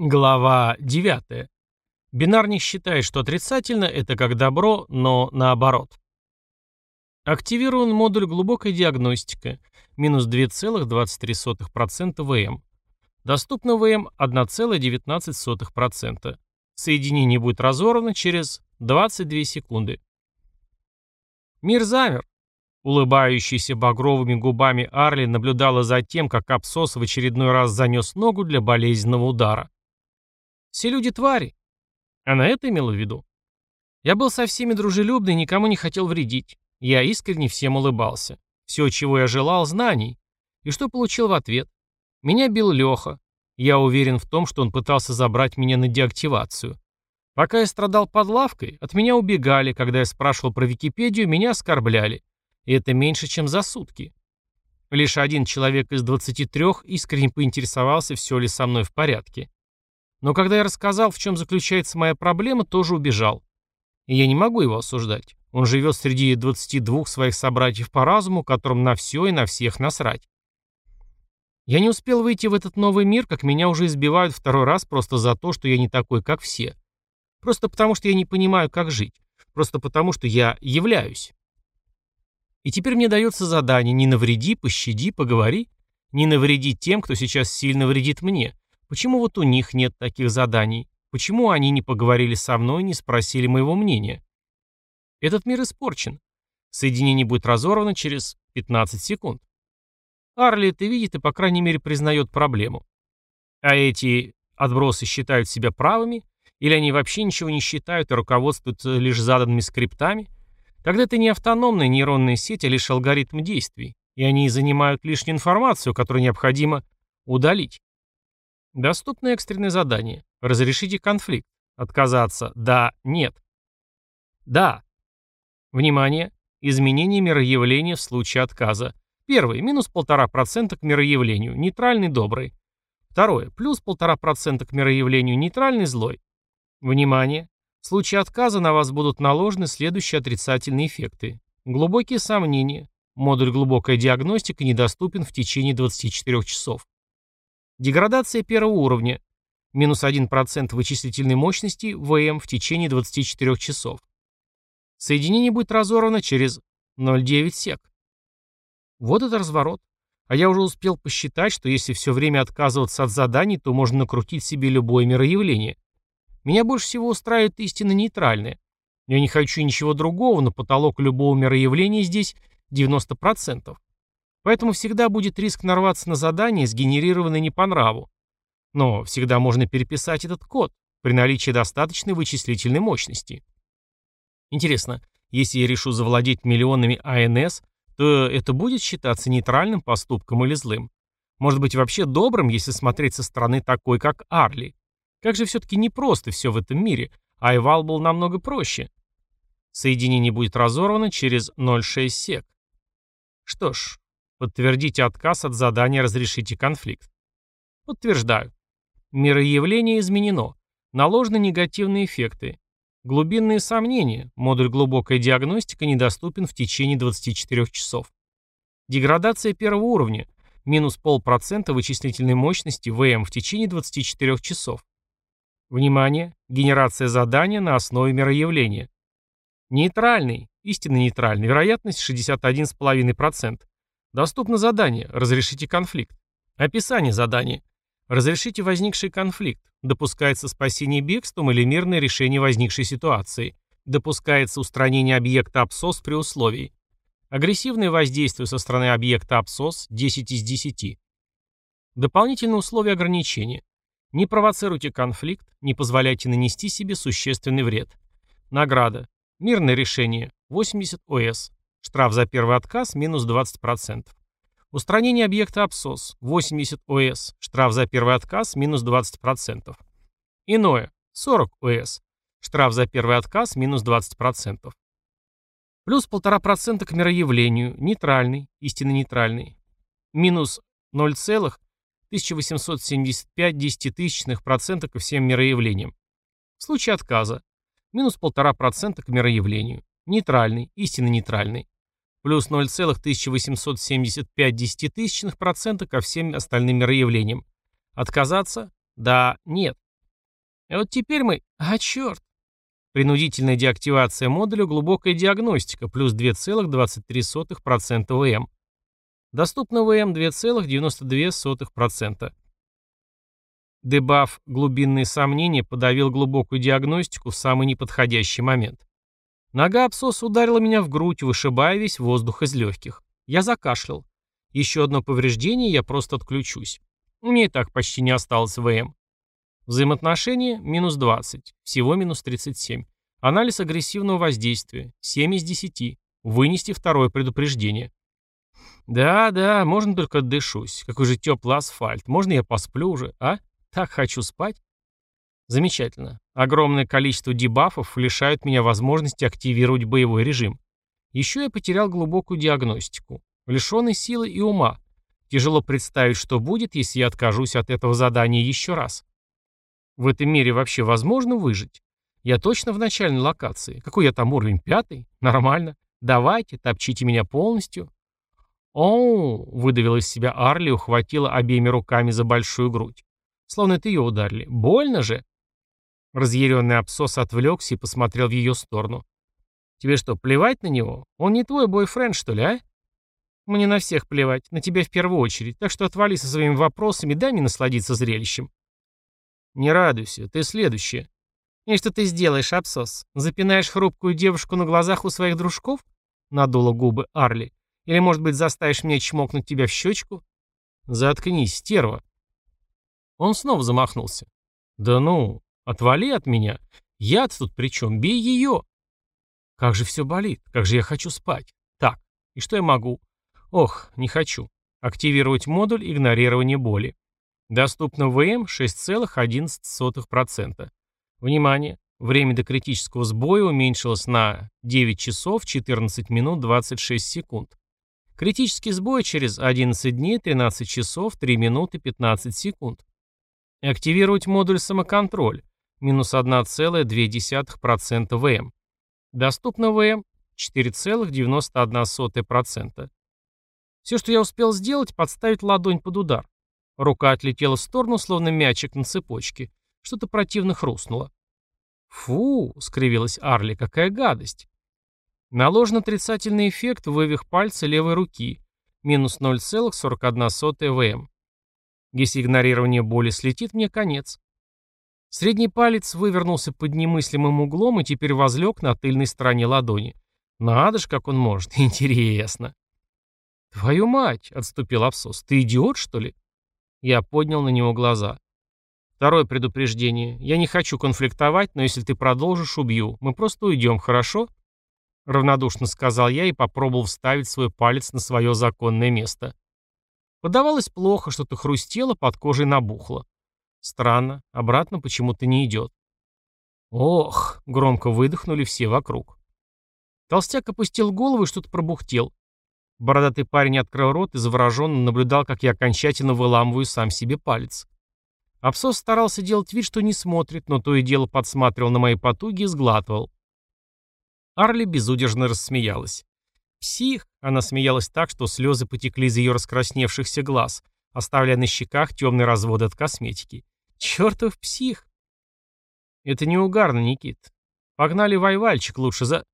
Глава 9. Бинарник считает, что отрицательно – это как добро, но наоборот. Активирован модуль глубокой диагностика, минус 2,23% ВМ. Доступно ВМ 1,19%. Соединение будет разорвано через 22 секунды. Мир замер. Улыбающийся багровыми губами Арли наблюдала за тем, как Апсос в очередной раз занес ногу для болезненного удара. Все люди твари. Она это имела в виду. Я был со всеми дружелюбный никому не хотел вредить. Я искренне всем улыбался. Все, чего я желал, знаний. И что получил в ответ? Меня бил Леха. Я уверен в том, что он пытался забрать меня на деактивацию. Пока я страдал под лавкой, от меня убегали, когда я спрашивал про Википедию, меня оскорбляли. И это меньше, чем за сутки. Лишь один человек из 23 искренне поинтересовался, все ли со мной в порядке. Но когда я рассказал, в чем заключается моя проблема, тоже убежал. И я не могу его осуждать. Он живет среди 22 своих собратьев по разуму, которым на все и на всех насрать. Я не успел выйти в этот новый мир, как меня уже избивают второй раз просто за то, что я не такой, как все. Просто потому, что я не понимаю, как жить. Просто потому, что я являюсь. И теперь мне дается задание «не навреди, пощади, поговори». Не навреди тем, кто сейчас сильно вредит мне. Почему вот у них нет таких заданий? Почему они не поговорили со мной, не спросили моего мнения? Этот мир испорчен. Соединение будет разорвано через 15 секунд. Арли это видит и, по крайней мере, признает проблему. А эти отбросы считают себя правыми? Или они вообще ничего не считают и руководствуются лишь заданными скриптами? Тогда это не автономная нейронная сеть, а лишь алгоритм действий. И они занимают лишнюю информацию, которую необходимо удалить. Доступно экстренное задание. Разрешите конфликт. Отказаться. Да, нет. Да. Внимание. Изменение мироявления в случае отказа. Первый. Минус 1,5% к мироявлению. Нейтральный добрый. Второе. Плюс 1,5% к мироявлению. Нейтральный злой. Внимание. В случае отказа на вас будут наложены следующие отрицательные эффекты. Глубокие сомнения. Модуль глубокая диагностика недоступен в течение 24 часов. Деградация первого уровня. Минус 1% вычислительной мощности ВМ в течение 24 часов. Соединение будет разорвано через 0,9 сек. Вот это разворот. А я уже успел посчитать, что если все время отказываться от заданий, то можно накрутить себе любое мироявление. Меня больше всего устраивает истинно нейтральное. Я не хочу ничего другого, но потолок любого мироявления здесь 90%. Поэтому всегда будет риск нарваться на задание, сгенерированное не по нраву. Но всегда можно переписать этот код при наличии достаточной вычислительной мощности. Интересно, если я решу завладеть миллионами АНС, то это будет считаться нейтральным поступком или злым? Может быть вообще добрым, если смотреть со стороны такой, как Арли? Как же все-таки непросто все в этом мире, а Эвал был намного проще. Соединение будет разорвано через 0,6 сек. Что ж, Подтвердите отказ от задания «Разрешите конфликт». Подтверждаю. Мироявление изменено. Наложены негативные эффекты. Глубинные сомнения. Модуль глубокая диагностика недоступен в течение 24 часов. Деградация первого уровня. Минус полпроцента вычислительной мощности ВМ в течение 24 часов. Внимание! Генерация задания на основе мироявления. Нейтральный, истинно нейтральный, вероятность 61,5%. Доступно задание «Разрешите конфликт». Описание задания. Разрешите возникший конфликт. Допускается спасение бегством или мирное решение возникшей ситуации. Допускается устранение объекта абсос при условии. Агрессивное воздействие со стороны объекта абсос 10 из 10. Дополнительные условия ограничения. Не провоцируйте конфликт, не позволяйте нанести себе существенный вред. Награда. Мирное решение 80 ОС. Штраф за первый отказ минус 20%. Устранение объекта абсос 80 ОС. Штраф за первый отказ минус 20%. Иное 40 ОС. Штраф за первый отказ минус 20%. Плюс 1,5% к мироявлению. Нейтральный, истинно нейтральный. Минус 0,1875 десятитысячных процента ко всем мироявлениям. В случае отказа. Минус 1,5% к мироявлению. Нейтральный, истинно нейтральный. Плюс 0,1875 десятитысячных процента ко всем остальным мироявлениям. Отказаться? Да, нет. А вот теперь мы... А, черт! Принудительная деактивация модуля глубокая диагностика плюс 2,23% ВМ. Доступно ВМ 2,92%. Дебаф «Глубинные сомнения» подавил глубокую диагностику в самый неподходящий момент. Нога абсоса ударила меня в грудь, вышибая весь воздух из легких. Я закашлял. Еще одно повреждение, я просто отключусь. Мне и так почти не осталось ВМ. Взаимоотношения – минус 20, всего минус 37. Анализ агрессивного воздействия – 7 из 10. Вынести второе предупреждение. Да, да, можно только отдышусь. Какой же теплый асфальт. Можно я посплю уже, а? Так хочу спать. Замечательно. Огромное количество дебафов лишают меня возможности активировать боевой режим. Еще я потерял глубокую диагностику. Лишенный силы и ума. Тяжело представить, что будет, если я откажусь от этого задания еще раз. В этом мире вообще возможно выжить? Я точно в начальной локации. Какой я там уровень? Пятый? Нормально. Давайте, топчите меня полностью. Оу, выдавила из себя Арли и ухватила обеими руками за большую грудь. Словно это ее ударили. Больно же? Разъяренный абсос отвлекся и посмотрел в ее сторону. «Тебе что, плевать на него? Он не твой бойфренд, что ли, а?» «Мне на всех плевать, на тебя в первую очередь, так что отвали со своими вопросами, дай мне насладиться зрелищем». «Не радуйся, ты следующая». «И что ты сделаешь, абсос? Запинаешь хрупкую девушку на глазах у своих дружков?» Надула губы Арли. «Или, может быть, заставишь меня чмокнуть тебя в щечку?» «Заткнись, стерва». Он снова замахнулся. «Да ну, Отвали от меня. Я тут при чем? Бей ее. Как же все болит. Как же я хочу спать. Так, и что я могу? Ох, не хочу. Активировать модуль игнорирования боли. Доступно ВМ 6,11%. Внимание! Время до критического сбоя уменьшилось на 9 часов 14 минут 26 секунд. Критический сбой через 11 дней 13 часов 3 минуты 15 секунд. Активировать модуль самоконтроль минус 1,2% ВМ. Доступно ВМ 4,91%. Все, что я успел сделать, подставить ладонь под удар. Рука отлетела в сторону, словно мячик на цепочке. Что-то противно хрустнуло. «Фу!» — скривилась Арли. «Какая гадость!» Наложен отрицательный эффект вывих пальца левой руки. Минус 0,41 ВМ. Если игнорирование боли слетит, мне конец. Средний палец вывернулся под немыслимым углом и теперь возлег на тыльной стороне ладони. Надо ж, как он может. Интересно. «Твою мать!» — отступил Абсос. «Ты идиот, что ли?» Я поднял на него глаза. «Второе предупреждение. Я не хочу конфликтовать, но если ты продолжишь, убью. Мы просто уйдем, хорошо?» Равнодушно сказал я и попробовал вставить свой палец на свое законное место. Подавалось плохо, что-то хрустело, под кожей набухло. Странно, обратно почему-то не идет. Ох, громко выдохнули все вокруг. Толстяк опустил голову и что-то пробухтел. Бородатый парень открыл рот и завороженно наблюдал, как я окончательно выламываю сам себе палец. Абсос старался делать вид, что не смотрит, но то и дело подсматривал на мои потуги и сглатывал. Арли безудержно рассмеялась. «Псих!» — она смеялась так, что слезы потекли из ее раскрасневшихся глаз, оставляя на щеках темные разводы от косметики. Чертов псих. Это не угарно, Никит. Погнали вайвальчик лучше за...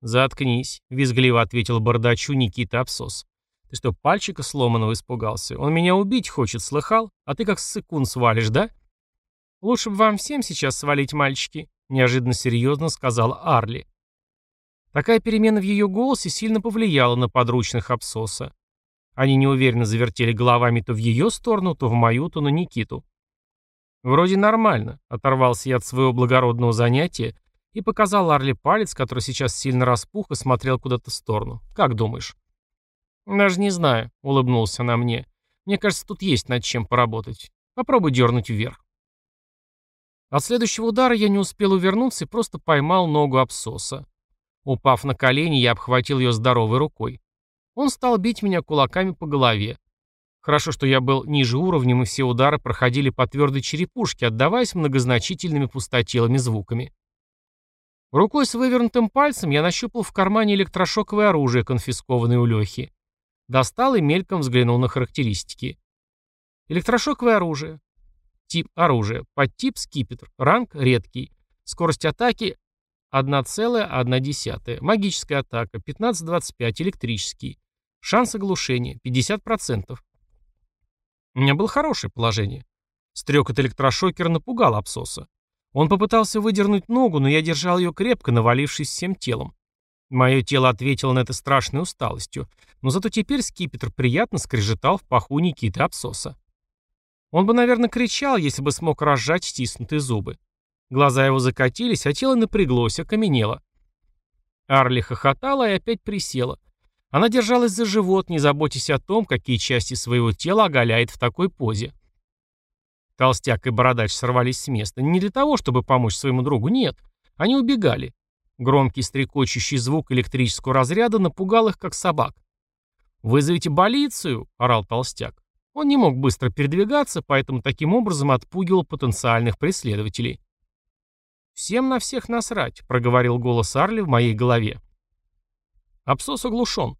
Заткнись, визгливо ответил бардачу Никита Абсос. Ты что, пальчика сломанного испугался? Он меня убить хочет, слыхал? А ты как ссыкун свалишь, да? Лучше бы вам всем сейчас свалить, мальчики, неожиданно серьезно сказал Арли. Такая перемена в ее голосе сильно повлияла на подручных Абсоса. Они неуверенно завертели головами то в ее сторону, то в мою, то на Никиту. «Вроде нормально», — оторвался я от своего благородного занятия и показал Арли палец, который сейчас сильно распух и смотрел куда-то в сторону. «Как думаешь?» «Даже не знаю», — улыбнулся она мне. «Мне кажется, тут есть над чем поработать. Попробуй дернуть вверх». От следующего удара я не успел увернуться и просто поймал ногу абсоса. Упав на колени, я обхватил ее здоровой рукой. Он стал бить меня кулаками по голове. Хорошо, что я был ниже уровнем, и все удары проходили по твердой черепушке, отдаваясь многозначительными пустотелыми звуками. Рукой с вывернутым пальцем я нащупал в кармане электрошоковое оружие, конфискованное у Лехи. Достал и мельком взглянул на характеристики. Электрошоковое оружие. Тип оружия. Подтип скипетр. Ранг редкий. Скорость атаки 1,1. Магическая атака 15-25. Электрический. Шанс оглушения 50%. У меня было хорошее положение. Стрекот электрошокера напугал Апсоса. Он попытался выдернуть ногу, но я держал ее крепко, навалившись всем телом. Мое тело ответило на это страшной усталостью, но зато теперь скипетр приятно скрежетал в паху Никиты Апсоса. Он бы, наверное, кричал, если бы смог разжать стиснутые зубы. Глаза его закатились, а тело напряглось, окаменело. Арли хохотала и опять присела. Она держалась за живот, не заботясь о том, какие части своего тела оголяет в такой позе. Толстяк и бородач сорвались с места. Не для того, чтобы помочь своему другу, нет. Они убегали. Громкий стрекочущий звук электрического разряда напугал их, как собак. «Вызовите полицию!» — орал толстяк. Он не мог быстро передвигаться, поэтому таким образом отпугивал потенциальных преследователей. «Всем на всех насрать», — проговорил голос Арли в моей голове. Абсос оглушен.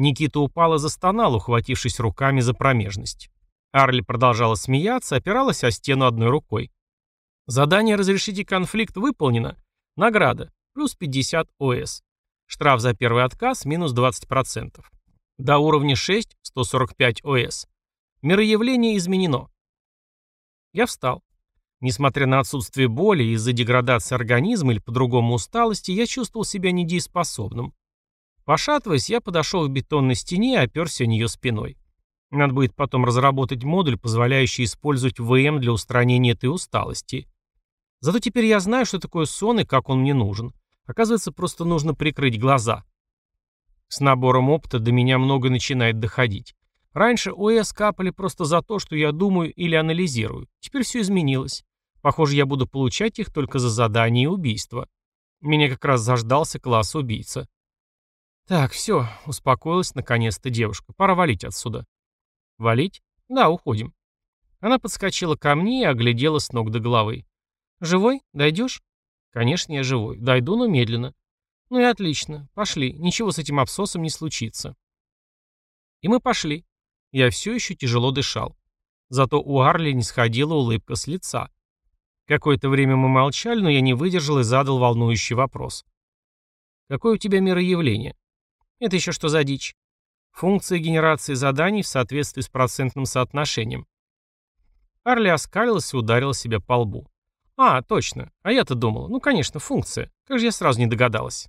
Никита упал и застонал, ухватившись руками за промежность. Арли продолжала смеяться, опиралась о стену одной рукой. Задание «Разрешите конфликт» выполнено. Награда плюс 50 ОС. Штраф за первый отказ минус 20%. До уровня 6 145 ОС. Мироявление изменено. Я встал. Несмотря на отсутствие боли из-за деградации организма или по-другому усталости, я чувствовал себя недееспособным. Пошатываясь, я подошел к бетонной стене и оперся о нее спиной. Надо будет потом разработать модуль, позволяющий использовать ВМ для устранения этой усталости. Зато теперь я знаю, что такое сон и как он мне нужен. Оказывается, просто нужно прикрыть глаза. С набором опыта до меня много начинает доходить. Раньше ОС капали просто за то, что я думаю или анализирую. Теперь все изменилось. Похоже, я буду получать их только за задание и убийство. Меня как раз заждался класс убийца. Так, все, успокоилась наконец-то девушка. Пора валить отсюда. Валить? Да, уходим. Она подскочила ко мне и оглядела с ног до головы. «Живой? Дойдешь?» «Конечно, я живой. Дойду, но медленно». «Ну и отлично. Пошли. Ничего с этим абсосом не случится». И мы пошли. Я все еще тяжело дышал. Зато у Арли не сходила улыбка с лица. Какое-то время мы молчали, но я не выдержал и задал волнующий вопрос. «Какое у тебя мироявление?» «Это еще что за дичь?» «Функция генерации заданий в соответствии с процентным соотношением». Арли оскалилась и ударила себя по лбу. А, точно. А я-то думал. Ну, конечно, функция. Как же я сразу не догадалась.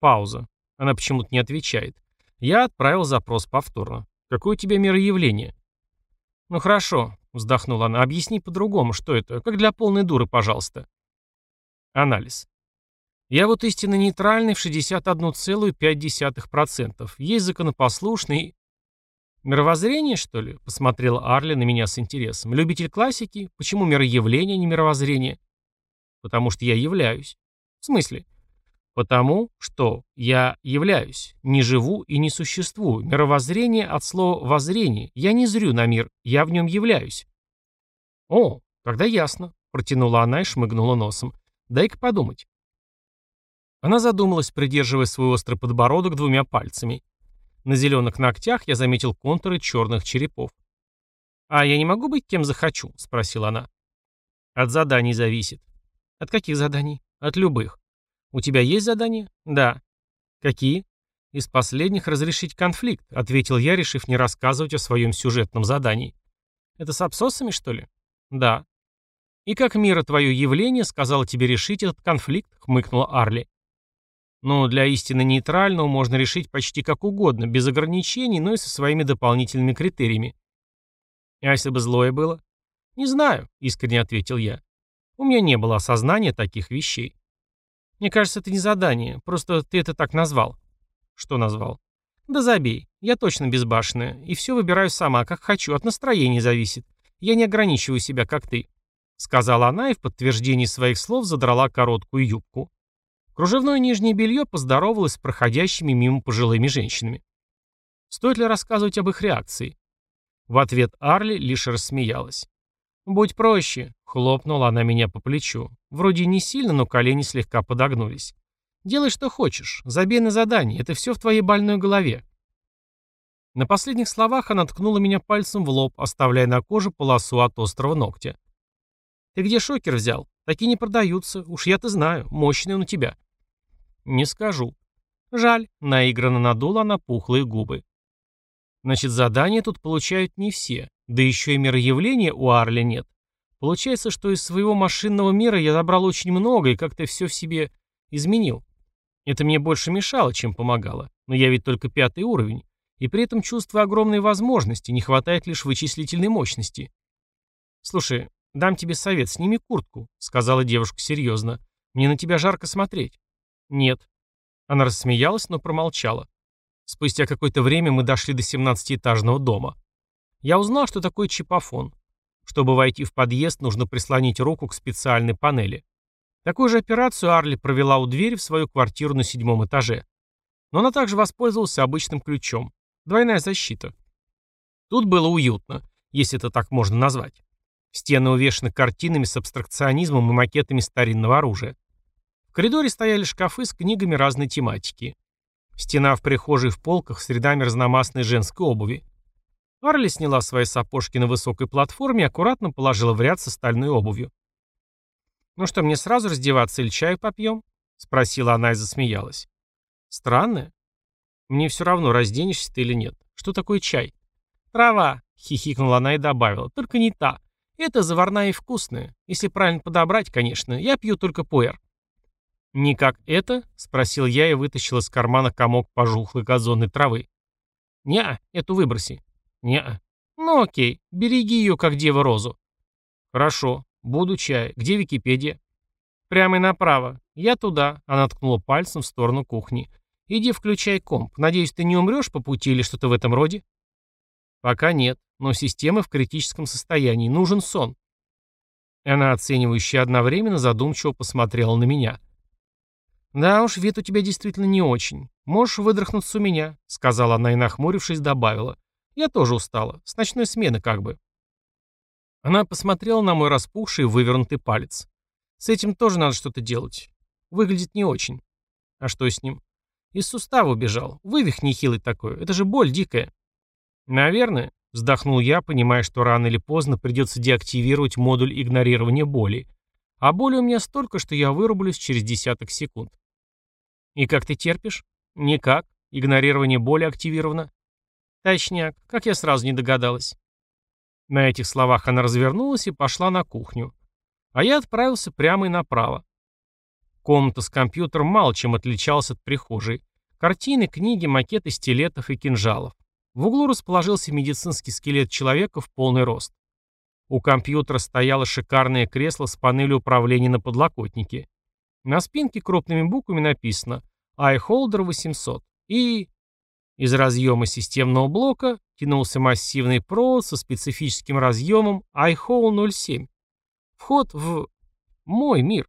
Пауза. Она почему-то не отвечает. Я отправил запрос повторно. Какое у тебя мироявление? Ну хорошо, вздохнула она. Объясни по-другому, что это. Как для полной дуры, пожалуйста. Анализ. Я вот истинно нейтральный в 61,5%. Есть законопослушный «Мировоззрение, что ли?» — посмотрел Арли на меня с интересом. «Любитель классики? Почему мироявление, а не мировоззрение?» «Потому что я являюсь». «В смысле?» «Потому что я являюсь, не живу и не существую. Мировоззрение от слова «воззрение». Я не зрю на мир, я в нем являюсь». «О, тогда ясно», — протянула она и шмыгнула носом. «Дай-ка подумать». Она задумалась, придерживая свой острый подбородок двумя пальцами. На зеленых ногтях я заметил контуры черных черепов. «А я не могу быть кем захочу?» — спросила она. «От заданий зависит». «От каких заданий?» «От любых». «У тебя есть задания?» «Да». «Какие?» «Из последних разрешить конфликт», — ответил я, решив не рассказывать о своем сюжетном задании. «Это с абсосами, что ли?» «Да». «И как мира твое явление сказал тебе решить этот конфликт?» — хмыкнула Арли. Но для истины нейтрального можно решить почти как угодно, без ограничений, но и со своими дополнительными критериями. А если бы злое было? Не знаю, искренне ответил я. У меня не было осознания таких вещей. Мне кажется, это не задание, просто ты это так назвал. Что назвал? Да забей, я точно безбашенная, и все выбираю сама, как хочу, от настроения зависит. Я не ограничиваю себя, как ты. Сказала она и в подтверждении своих слов задрала короткую юбку. Кружевное нижнее белье поздоровалось с проходящими мимо пожилыми женщинами. Стоит ли рассказывать об их реакции? В ответ Арли лишь рассмеялась. «Будь проще», — хлопнула она меня по плечу. Вроде не сильно, но колени слегка подогнулись. «Делай, что хочешь. Забей на задание. Это все в твоей больной голове». На последних словах она ткнула меня пальцем в лоб, оставляя на коже полосу от острого ногтя. «Ты где шокер взял? Такие не продаются. Уж я-то знаю. Мощный он у тебя». «Не скажу». «Жаль», — наигранно надула она пухлые губы. «Значит, задания тут получают не все. Да еще и мироявления у Арли нет. Получается, что из своего машинного мира я забрал очень много и как-то все в себе изменил. Это мне больше мешало, чем помогало. Но я ведь только пятый уровень. И при этом чувствую огромные возможности, не хватает лишь вычислительной мощности. «Слушай, дам тебе совет, сними куртку», — сказала девушка серьезно. «Мне на тебя жарко смотреть». «Нет». Она рассмеялась, но промолчала. Спустя какое-то время мы дошли до семнадцатиэтажного дома. Я узнал, что такое чипофон. Чтобы войти в подъезд, нужно прислонить руку к специальной панели. Такую же операцию Арли провела у двери в свою квартиру на седьмом этаже. Но она также воспользовалась обычным ключом. Двойная защита. Тут было уютно, если это так можно назвать. Стены увешаны картинами с абстракционизмом и макетами старинного оружия. Коридоре стояли шкафы с книгами разной тематики. Стена в прихожей в полках с рядами разномастной женской обуви. Арли сняла свои сапожки на высокой платформе и аккуратно положила в ряд с остальной обувью. «Ну что, мне сразу раздеваться или чаю попьем?» — спросила она и засмеялась. «Странная. Мне все равно, разденешься ты или нет. Что такое чай? Трава, хихикнула она и добавила. Только не та. Это заварная и вкусная. Если правильно подобрать, конечно. Я пью только пуэр. «Не как это?» — спросил я и вытащил из кармана комок пожухлой газонной травы. «Не, эту выброси». «Не-а». «Ну окей, береги ее, как дева розу». «Хорошо, буду чай. Где Википедия?» «Прямо и направо. Я туда», — она ткнула пальцем в сторону кухни. Иди включай комп. Надеюсь, ты не умрешь по пути или что-то в этом роде? Пока нет, но система в критическом состоянии. Нужен сон. Она, оценивающая одновременно, задумчиво посмотрела на меня. «Да уж, вид у тебя действительно не очень. Можешь выдрахнуться у меня», — сказала она и, нахмурившись, добавила. «Я тоже устала. С ночной смены как бы». Она посмотрела на мой распухший вывернутый палец. «С этим тоже надо что-то делать. Выглядит не очень. А что с ним? Из сустава убежал. Вывих нехилый такой. Это же боль дикая. Наверное, вздохнул я, понимая, что рано или поздно придется деактивировать модуль игнорирования боли. А боли у меня столько, что я вырублюсь через десяток секунд. И как ты терпишь? Никак. Игнорирование боли активировано. Точняк. Как я сразу не догадалась. На этих словах она развернулась и пошла на кухню. А я отправился прямо и направо. Комната с компьютером мало чем отличалась от прихожей. Картины, книги, макеты стилетов и кинжалов. В углу расположился медицинский скелет человека в полный рост. У компьютера стояло шикарное кресло с панелью управления на подлокотнике. На спинке крупными буквами написано iHolder 800 и... Из разъема системного блока тянулся массивный провод со специфическим разъемом iHole 07. Вход в мой мир.